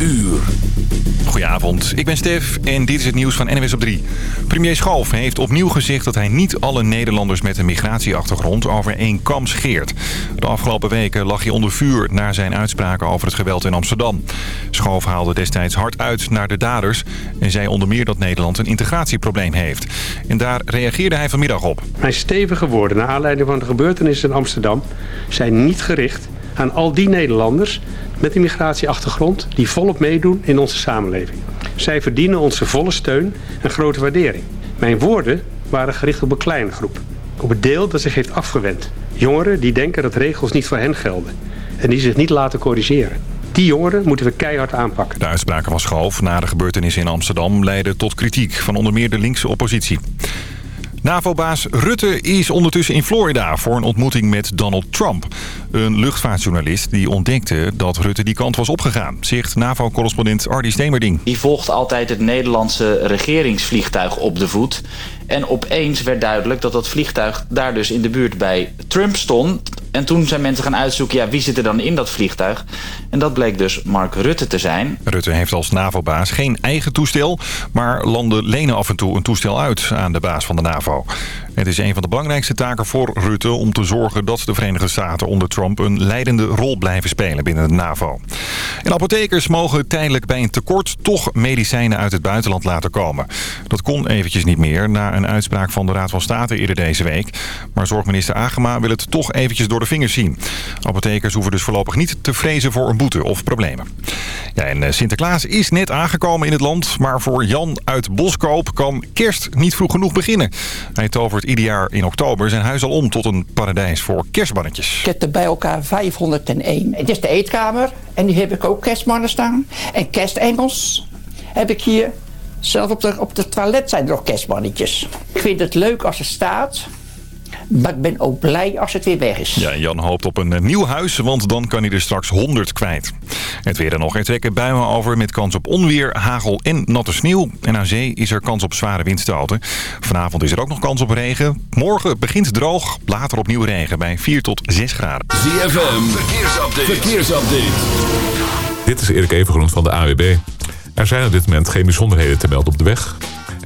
uur. Goedenavond, ik ben Stef en dit is het nieuws van NWS op 3. Premier Schalf heeft opnieuw gezegd dat hij niet alle Nederlanders met een migratieachtergrond over één kam scheert. De afgelopen weken lag hij onder vuur na zijn uitspraken over het geweld in Amsterdam. Schalf haalde destijds hard uit naar de daders en zei onder meer dat Nederland een integratieprobleem heeft. En daar reageerde hij vanmiddag op. Mijn stevige woorden naar aanleiding van de gebeurtenissen in Amsterdam zijn niet gericht aan al die Nederlanders met een migratieachtergrond die volop meedoen in onze samenleving. Zij verdienen onze volle steun en grote waardering. Mijn woorden waren gericht op een kleine groep. Op het deel dat zich heeft afgewend. Jongeren die denken dat regels niet voor hen gelden. En die zich niet laten corrigeren. Die jongeren moeten we keihard aanpakken. De uitspraken van Schalf na de gebeurtenissen in Amsterdam leidden tot kritiek van onder meer de linkse oppositie. NAVO-baas Rutte is ondertussen in Florida voor een ontmoeting met Donald Trump. Een luchtvaartjournalist die ontdekte dat Rutte die kant was opgegaan, zegt NAVO-correspondent Ardy Stemerding. Die volgt altijd het Nederlandse regeringsvliegtuig op de voet. En opeens werd duidelijk dat dat vliegtuig daar dus in de buurt bij Trump stond. En toen zijn mensen gaan uitzoeken, ja, wie zit er dan in dat vliegtuig? En dat bleek dus Mark Rutte te zijn. Rutte heeft als NAVO-baas geen eigen toestel, maar landen lenen af en toe een toestel uit aan de baas van de NAVO. Het is een van de belangrijkste taken voor Rutte om te zorgen dat de Verenigde Staten onder Trump een leidende rol blijven spelen binnen de NAVO. En apothekers mogen tijdelijk bij een tekort toch medicijnen uit het buitenland laten komen. Dat kon eventjes niet meer na een uitspraak van de Raad van State eerder deze week. Maar zorgminister Agema wil het toch eventjes door de vingers zien. Apothekers hoeven dus voorlopig niet te vrezen voor een boete of problemen. Ja, en eh, Sinterklaas is net aangekomen in het land, maar voor Jan uit Boskoop kan kerst niet vroeg genoeg beginnen. Hij tovert ieder jaar in oktober zijn huis al om tot een paradijs voor kerstmannetjes. Ik heb er bij elkaar 501. Het is de eetkamer en die heb ik ook kerstmannen staan. En kerstengels heb ik hier. Zelf op de, op de toilet zijn er nog kerstmannetjes. Ik vind het leuk als het staat. Maar ik ben ook blij als het weer weg is. Ja, Jan hoopt op een eh, nieuw huis, want dan kan hij er straks 100 kwijt. Het weer er nog. Er trekken buien over met kans op onweer, hagel en natte sneeuw. En aan zee is er kans op zware windstoten. Vanavond is er ook nog kans op regen. Morgen begint droog, later opnieuw regen bij 4 tot 6 graden. ZFM, verkeersupdate. verkeersupdate. Dit is Erik Evengroen van de AWB. Er zijn op dit moment geen bijzonderheden te melden op de weg.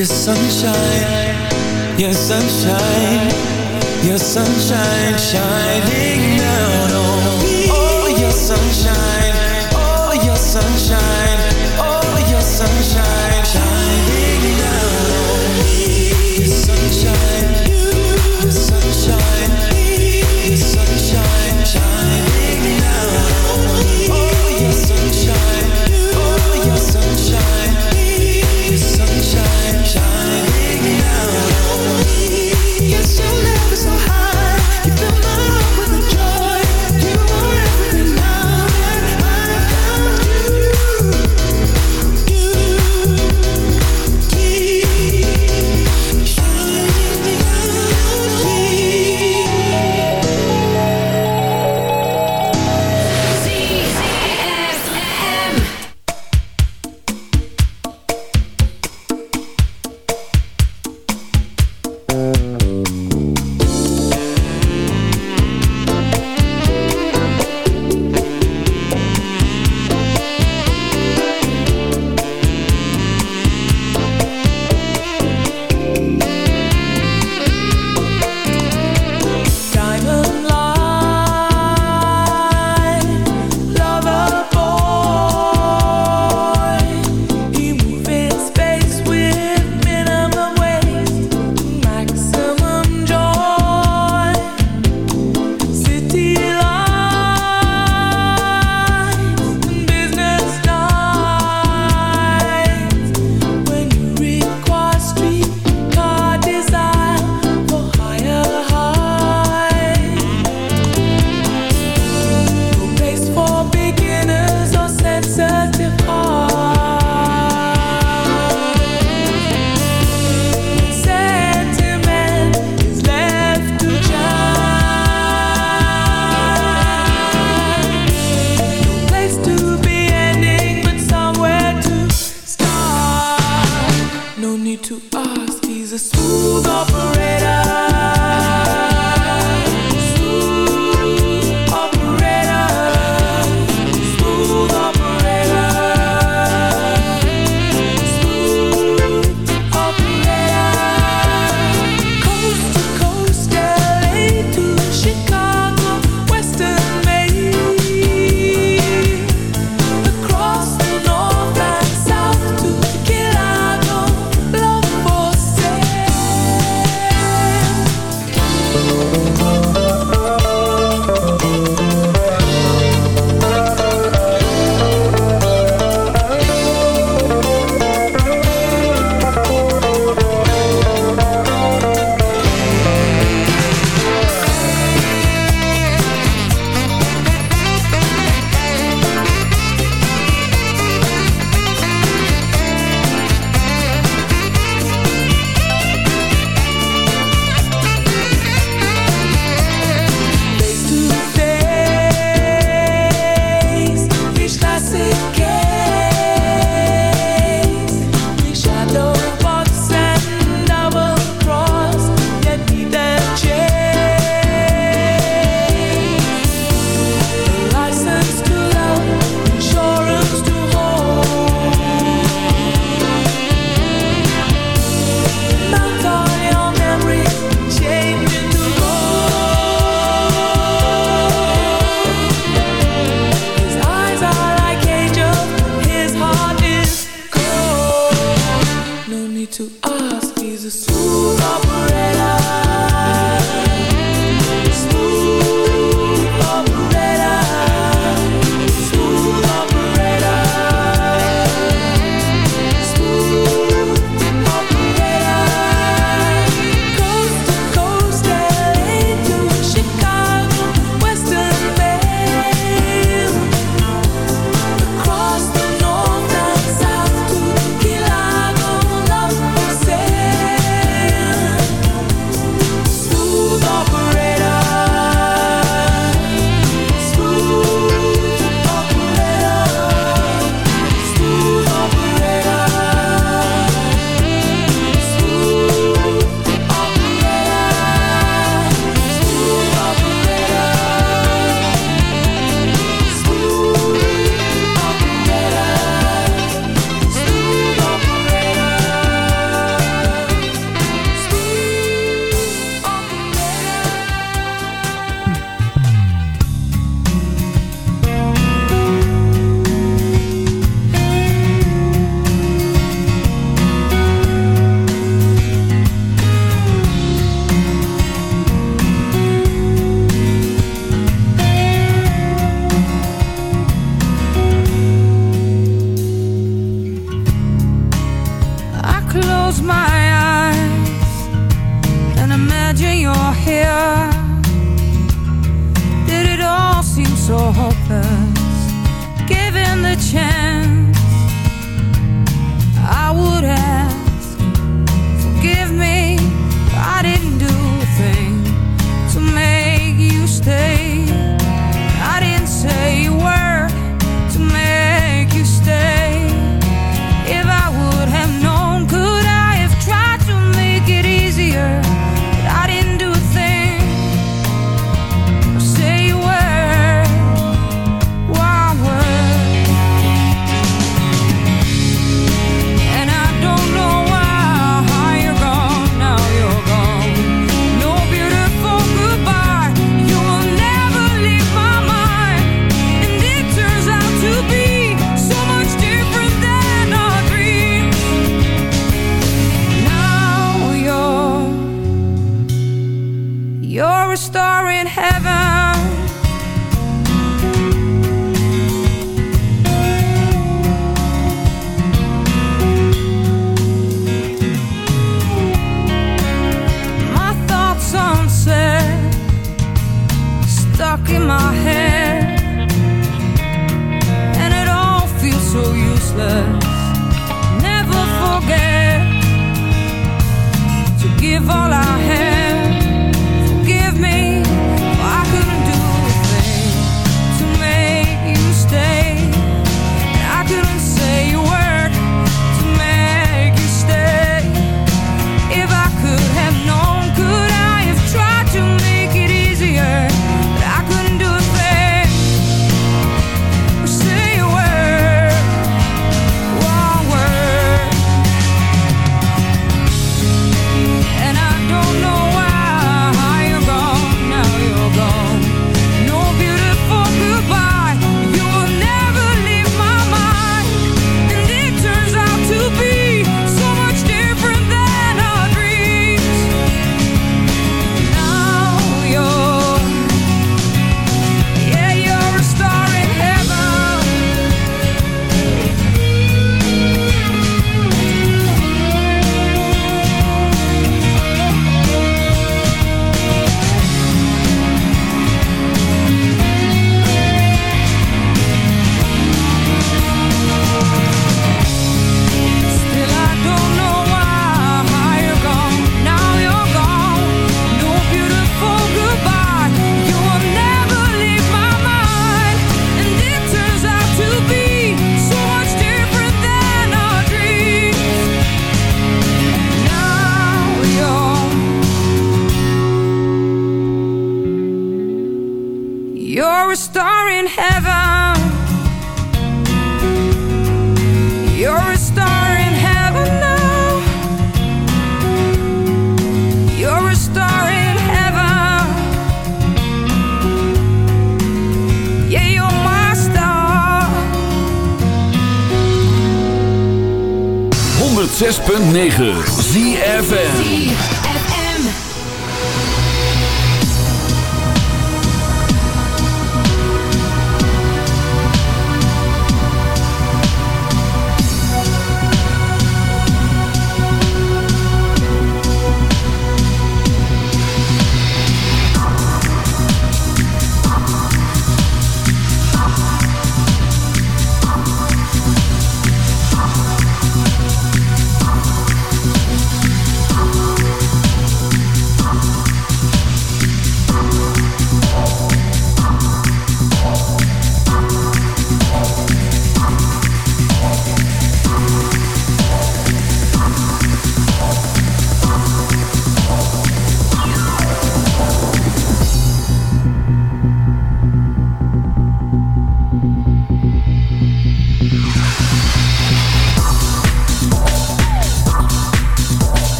Your sunshine, your sunshine, your sunshine shining down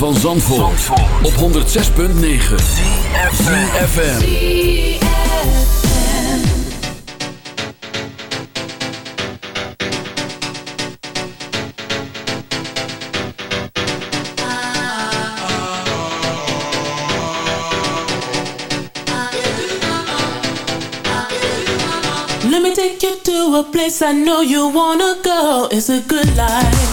van Zandvoort, Zandvoort. op 106.9 CFFM Let me take you to a place I know you wanna go. It's a good life.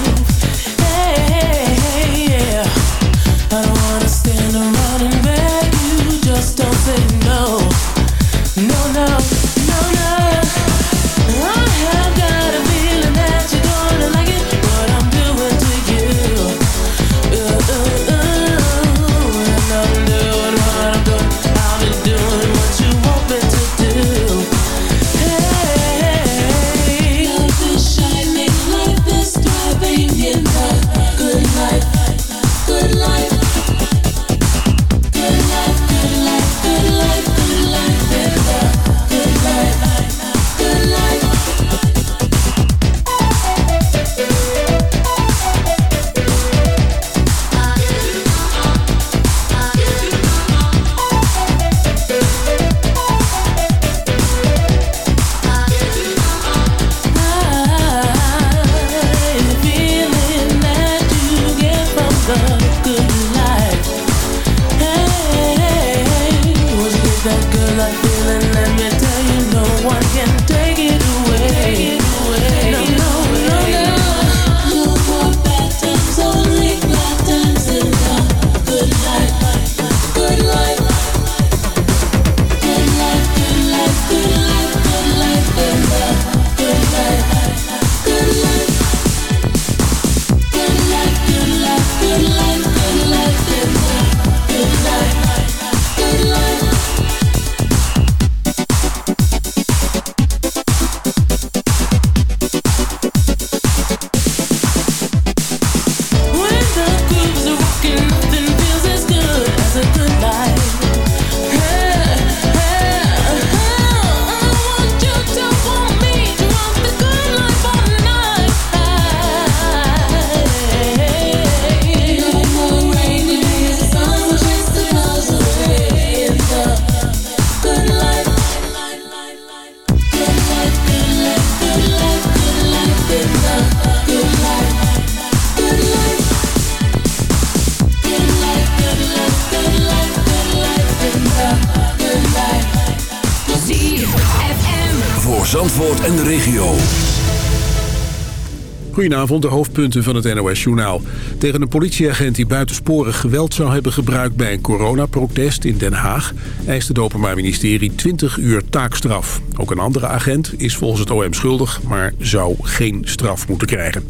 Goedenavond, de hoofdpunten van het NOS-journaal. Tegen een politieagent die buitensporig geweld zou hebben gebruikt... bij een coronaprotest in Den Haag... eist het Openbaar Ministerie 20 uur taakstraf. Ook een andere agent is volgens het OM schuldig... maar zou geen straf moeten krijgen.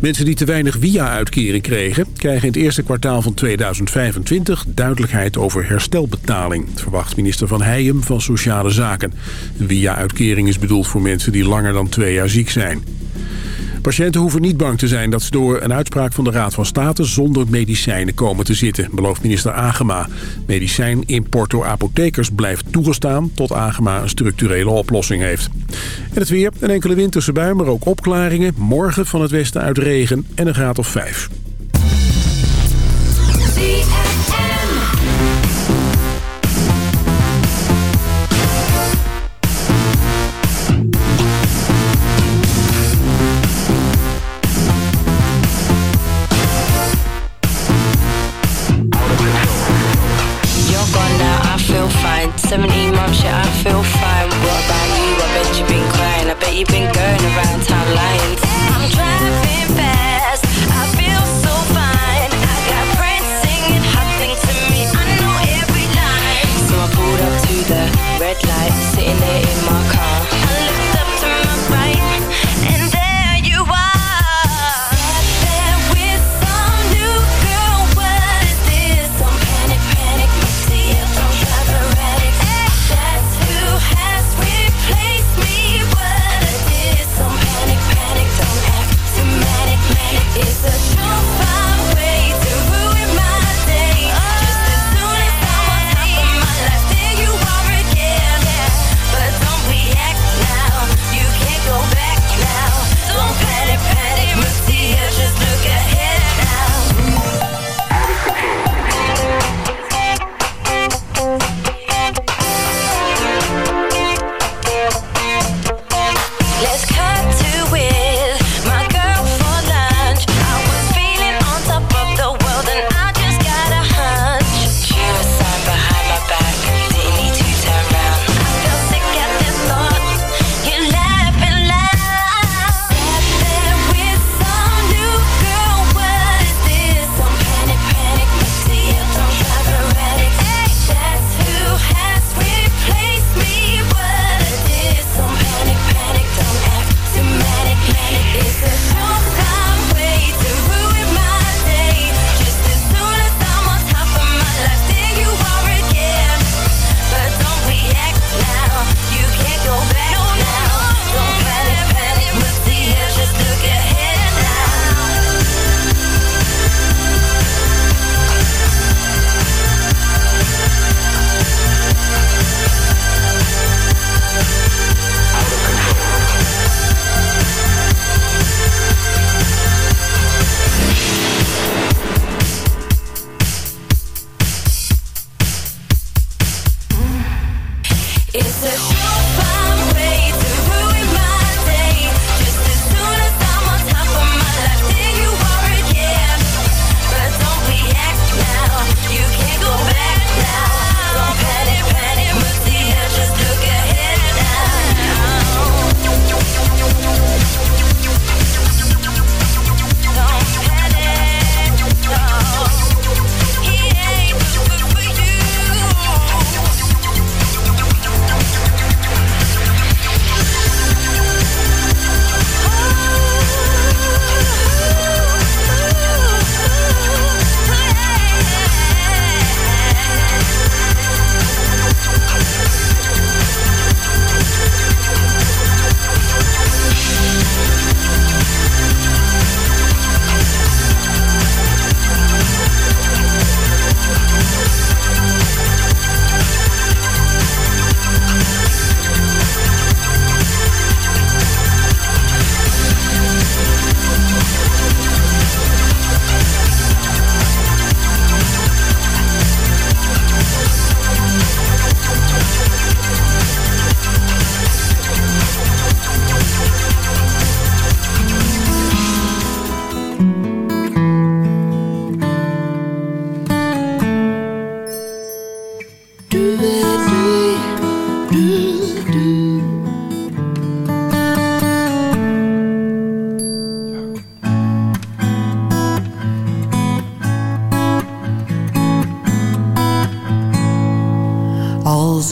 Mensen die te weinig via-uitkering kregen... krijgen in het eerste kwartaal van 2025 duidelijkheid over herstelbetaling... verwacht minister Van Heijem van Sociale Zaken. Een WIA-uitkering is bedoeld voor mensen die langer dan twee jaar ziek zijn. Patiënten hoeven niet bang te zijn dat ze door een uitspraak van de Raad van State zonder medicijnen komen te zitten, belooft minister Agema. Medicijnimport door apothekers blijft toegestaan tot Agema een structurele oplossing heeft. En het weer, een enkele winterse bui, maar ook opklaringen. Morgen van het westen uit regen en een graad of vijf.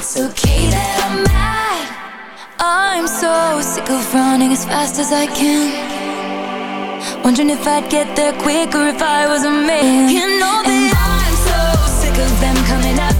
it's okay that I'm mad. I'm so sick of running as fast as I can. Wondering if I'd get there quicker if I was a man. You know that I'm so sick of them coming at